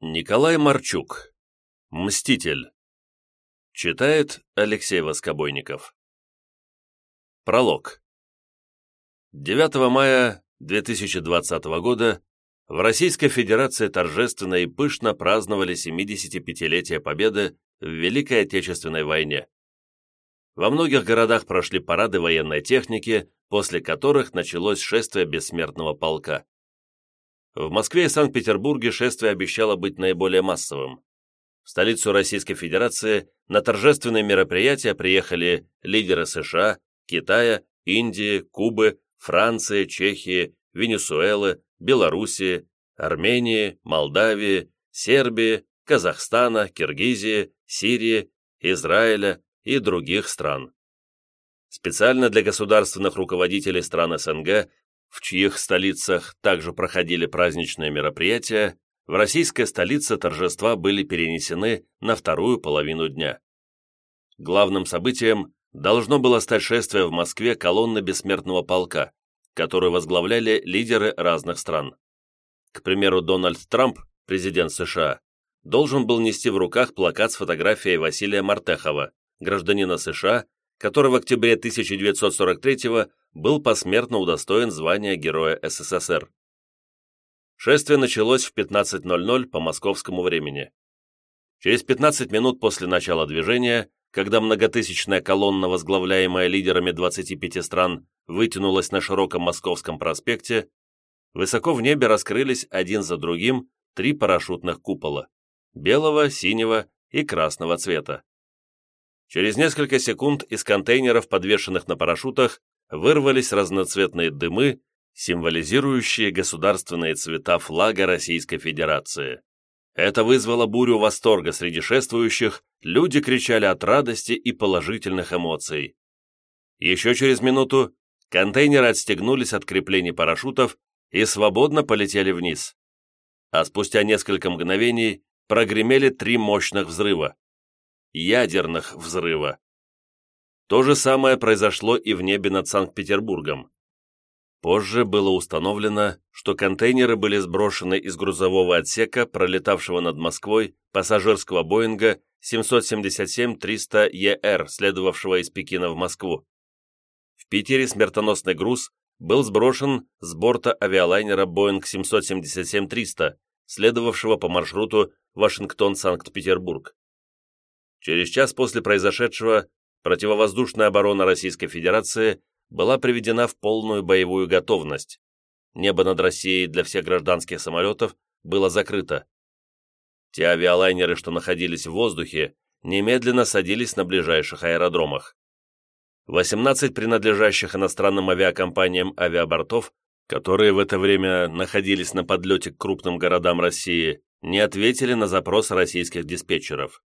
Николай Марчук. Мститель. Читает Алексей Воскобойников. Пролог. 9 мая 2020 года в Российской Федерации торжественно и пышно праздновали 75-летие Победы в Великой Отечественной войне. Во многих городах прошли парады военной техники, после которых началось шествие бессмертного полка. В Москве и Санкт-Петербурге шествие обещало быть наиболее массовым. В столицу Российской Федерации на торжественные мероприятия приехали лидеры США, Китая, Индии, Кубы, Франции, Чехии, Венесуэлы, Белоруссии, Армении, Молдавии, Сербии, Казахстана, Киргизии, Сирии, Израиля и других стран. Специально для государственных руководителей стран СНГ в чьих столицах также проходили праздничные мероприятия, в российской столице торжества были перенесены на вторую половину дня. Главным событием должно было стать шествие в Москве колонны бессмертного полка, которую возглавляли лидеры разных стран. К примеру, Дональд Трамп, президент США, должен был нести в руках плакат с фотографией Василия Мартехова, гражданина США, который в октябре 1943 был посмертно удостоен звания Героя СССР. Шествие началось в 15.00 по московскому времени. Через 15 минут после начала движения, когда многотысячная колонна, возглавляемая лидерами 25 стран, вытянулась на широком московском проспекте, высоко в небе раскрылись один за другим три парашютных купола – белого, синего и красного цвета. Через несколько секунд из контейнеров, подвешенных на парашютах, вырвались разноцветные дымы, символизирующие государственные цвета флага Российской Федерации. Это вызвало бурю восторга среди шествующих, люди кричали от радости и положительных эмоций. Еще через минуту контейнеры отстегнулись от креплений парашютов и свободно полетели вниз. А спустя несколько мгновений прогремели три мощных взрыва ядерных взрыва. То же самое произошло и в небе над Санкт-Петербургом. Позже было установлено, что контейнеры были сброшены из грузового отсека, пролетавшего над Москвой, пассажирского Боинга 777-300ER, следовавшего из Пекина в Москву. В Питере смертоносный груз был сброшен с борта авиалайнера Boeing 777-300, следовавшего по маршруту Вашингтон-Санкт-Петербург. Через час после произошедшего противовоздушная оборона Российской Федерации была приведена в полную боевую готовность. Небо над Россией для всех гражданских самолетов было закрыто. Те авиалайнеры, что находились в воздухе, немедленно садились на ближайших аэродромах. 18 принадлежащих иностранным авиакомпаниям авиабортов, которые в это время находились на подлете к крупным городам России, не ответили на запрос российских диспетчеров.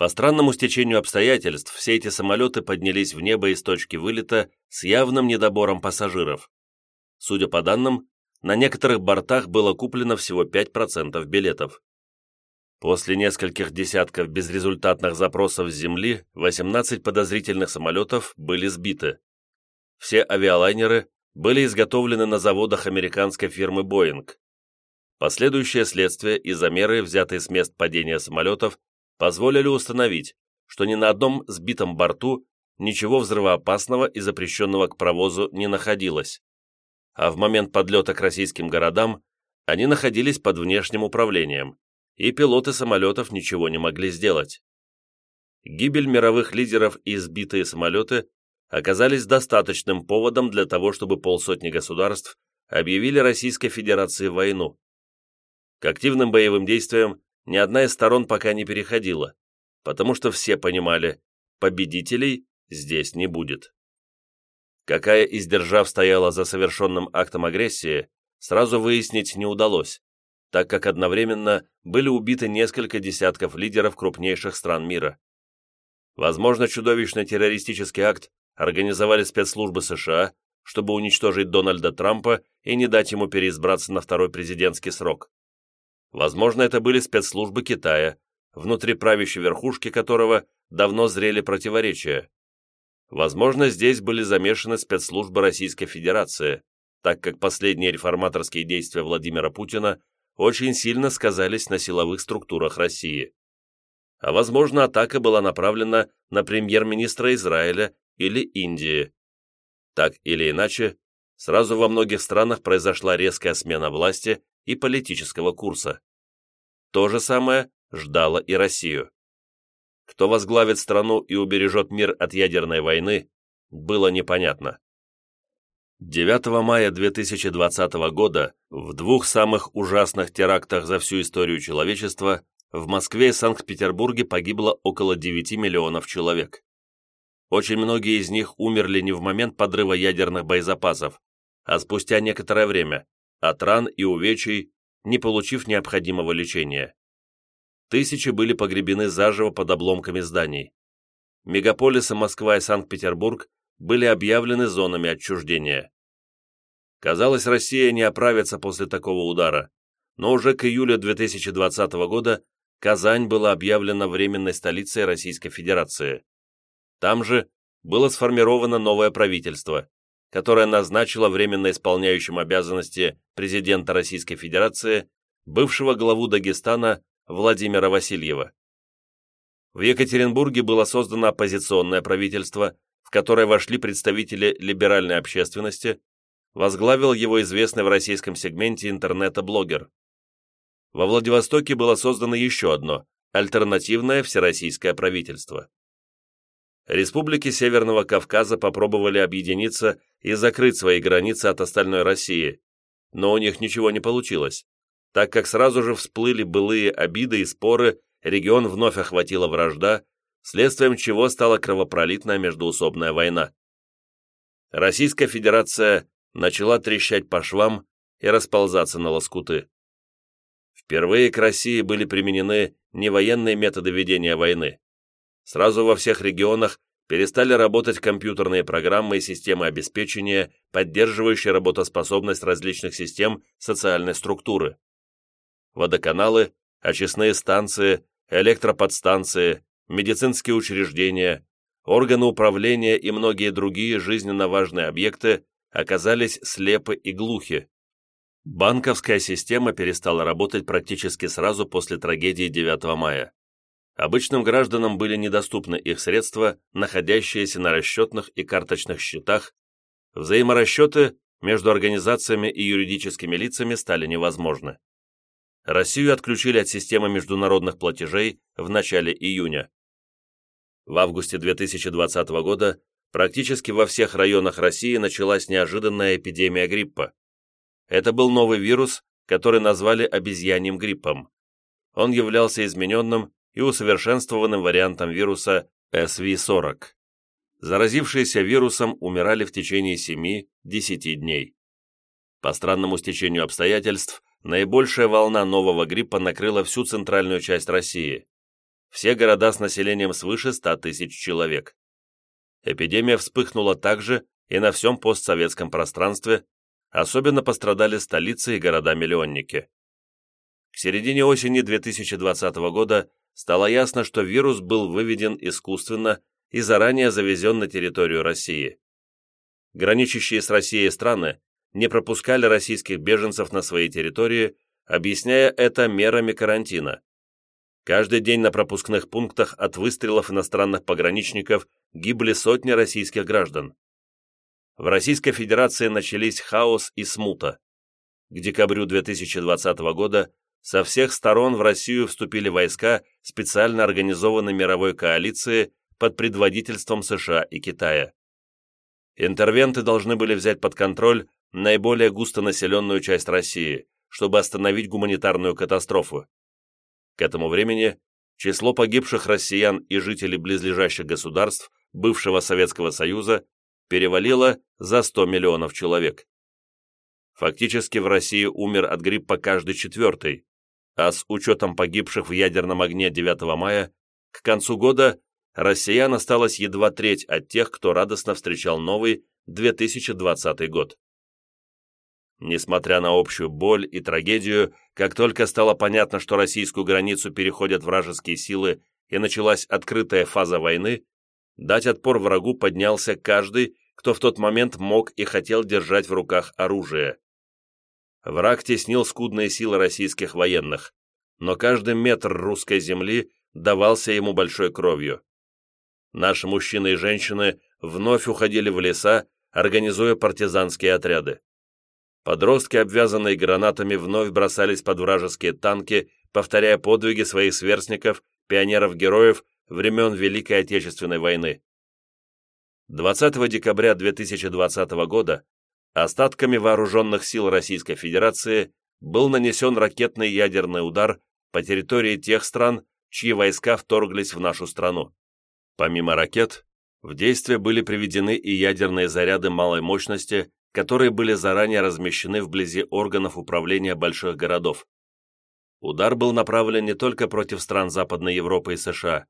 По странному стечению обстоятельств, все эти самолеты поднялись в небо из точки вылета с явным недобором пассажиров. Судя по данным, на некоторых бортах было куплено всего 5% билетов. После нескольких десятков безрезультатных запросов с Земли 18 подозрительных самолетов были сбиты. Все авиалайнеры были изготовлены на заводах американской фирмы Boeing. Последующее следствие и замеры, взятые с мест падения самолетов, позволили установить, что ни на одном сбитом борту ничего взрывоопасного и запрещенного к провозу не находилось, а в момент подлета к российским городам они находились под внешним управлением, и пилоты самолетов ничего не могли сделать. Гибель мировых лидеров и сбитые самолеты оказались достаточным поводом для того, чтобы полсотни государств объявили Российской Федерации войну. К активным боевым действиям ни одна из сторон пока не переходила, потому что все понимали, победителей здесь не будет. Какая из держав стояла за совершенным актом агрессии, сразу выяснить не удалось, так как одновременно были убиты несколько десятков лидеров крупнейших стран мира. Возможно, чудовищный террористический акт организовали спецслужбы США, чтобы уничтожить Дональда Трампа и не дать ему переизбраться на второй президентский срок. Возможно, это были спецслужбы Китая, внутри правящей верхушки которого давно зрели противоречия. Возможно, здесь были замешаны спецслужбы Российской Федерации, так как последние реформаторские действия Владимира Путина очень сильно сказались на силовых структурах России. А возможно, атака была направлена на премьер-министра Израиля или Индии. Так или иначе, сразу во многих странах произошла резкая смена власти и политического курса. То же самое ждало и Россию. Кто возглавит страну и убережет мир от ядерной войны, было непонятно. 9 мая 2020 года в двух самых ужасных терактах за всю историю человечества в Москве и Санкт-Петербурге погибло около 9 миллионов человек. Очень многие из них умерли не в момент подрыва ядерных боезапасов, а спустя некоторое время, от ран и увечий, не получив необходимого лечения. Тысячи были погребены заживо под обломками зданий. Мегаполисы Москва и Санкт-Петербург были объявлены зонами отчуждения. Казалось, Россия не оправится после такого удара, но уже к июлю 2020 года Казань была объявлена временной столицей Российской Федерации. Там же было сформировано новое правительство, которое назначило временно исполняющим обязанности президента Российской Федерации бывшего главу Дагестана Владимира Васильева. В Екатеринбурге было создано оппозиционное правительство, в которое вошли представители либеральной общественности, возглавил его известный в российском сегменте интернета блогер. Во Владивостоке было создано еще одно, альтернативное всероссийское правительство. Республики Северного Кавказа попробовали объединиться и закрыть свои границы от остальной России, но у них ничего не получилось, так как сразу же всплыли былые обиды и споры, регион вновь охватила вражда, следствием чего стала кровопролитная междуусобная война. Российская Федерация начала трещать по швам и расползаться на лоскуты. Впервые к России были применены не военные методы ведения войны. Сразу во всех регионах перестали работать компьютерные программы и системы обеспечения, поддерживающие работоспособность различных систем социальной структуры. Водоканалы, очистные станции, электроподстанции, медицинские учреждения, органы управления и многие другие жизненно важные объекты оказались слепы и глухи. Банковская система перестала работать практически сразу после трагедии 9 мая. Обычным гражданам были недоступны их средства, находящиеся на расчетных и карточных счетах, взаиморасчеты между организациями и юридическими лицами стали невозможны. Россию отключили от системы международных платежей в начале июня. В августе 2020 года практически во всех районах России началась неожиданная эпидемия гриппа. Это был новый вирус, который назвали обезьяньим гриппом. Он являлся измененным и усовершенствованным вариантом вируса SV40. Заразившиеся вирусом умирали в течение 7-10 дней. По странному стечению обстоятельств, наибольшая волна нового гриппа накрыла всю центральную часть России. Все города с населением свыше 100 тысяч человек. Эпидемия вспыхнула также и на всем постсоветском пространстве, особенно пострадали столицы и города-миллионники. К середине осени 2020 года стало ясно, что вирус был выведен искусственно и заранее завезен на территорию России. Граничащие с Россией страны не пропускали российских беженцев на свои территории, объясняя это мерами карантина. Каждый день на пропускных пунктах от выстрелов иностранных пограничников гибли сотни российских граждан. В Российской Федерации начались хаос и смута. К декабрю 2020 года со всех сторон в Россию вступили войска специально организованной мировой коалиции под предводительством США и Китая. Интервенты должны были взять под контроль наиболее густонаселенную часть России, чтобы остановить гуманитарную катастрофу. К этому времени число погибших россиян и жителей близлежащих государств бывшего Советского Союза перевалило за 100 миллионов человек. Фактически в России умер от гриппа каждый четвертый, а с учетом погибших в ядерном огне 9 мая, к концу года россиян осталось едва треть от тех, кто радостно встречал новый 2020 год. Несмотря на общую боль и трагедию, как только стало понятно, что российскую границу переходят вражеские силы и началась открытая фаза войны, дать отпор врагу поднялся каждый, кто в тот момент мог и хотел держать в руках оружие. Враг теснил скудные силы российских военных, но каждый метр русской земли давался ему большой кровью. Наши мужчины и женщины вновь уходили в леса, организуя партизанские отряды. Подростки, обвязанные гранатами, вновь бросались под вражеские танки, повторяя подвиги своих сверстников, пионеров-героев времен Великой Отечественной войны. 20 декабря 2020 года остатками вооруженных сил Российской Федерации был нанесен ракетный ядерный удар по территории тех стран, чьи войска вторглись в нашу страну. Помимо ракет, в действие были приведены и ядерные заряды малой мощности, которые были заранее размещены вблизи органов управления больших городов. Удар был направлен не только против стран Западной Европы и США,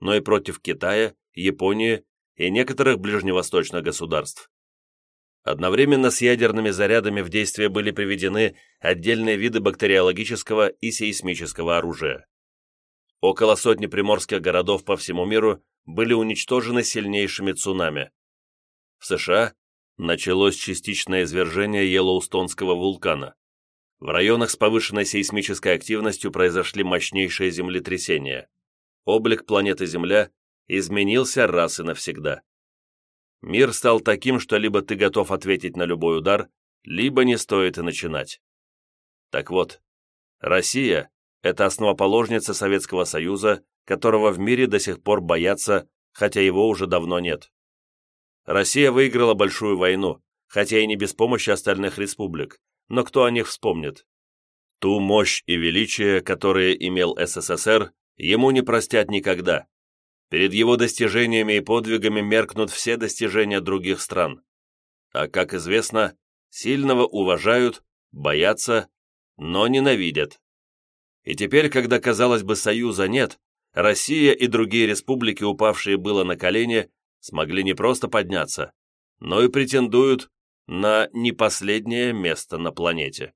но и против Китая, Японии и некоторых ближневосточных государств. Одновременно с ядерными зарядами в действие были приведены отдельные виды бактериологического и сейсмического оружия. Около сотни приморских городов по всему миру были уничтожены сильнейшими цунами. В США началось частичное извержение Йеллоустонского вулкана. В районах с повышенной сейсмической активностью произошли мощнейшие землетрясения. Облик планеты Земля изменился раз и навсегда. Мир стал таким, что либо ты готов ответить на любой удар, либо не стоит и начинать. Так вот, Россия – это основоположница Советского Союза, которого в мире до сих пор боятся, хотя его уже давно нет. Россия выиграла большую войну, хотя и не без помощи остальных республик, но кто о них вспомнит? Ту мощь и величие, которые имел СССР, ему не простят никогда. Перед его достижениями и подвигами меркнут все достижения других стран. А, как известно, сильного уважают, боятся, но ненавидят. И теперь, когда, казалось бы, Союза нет, Россия и другие республики, упавшие было на колени, смогли не просто подняться, но и претендуют на не последнее место на планете.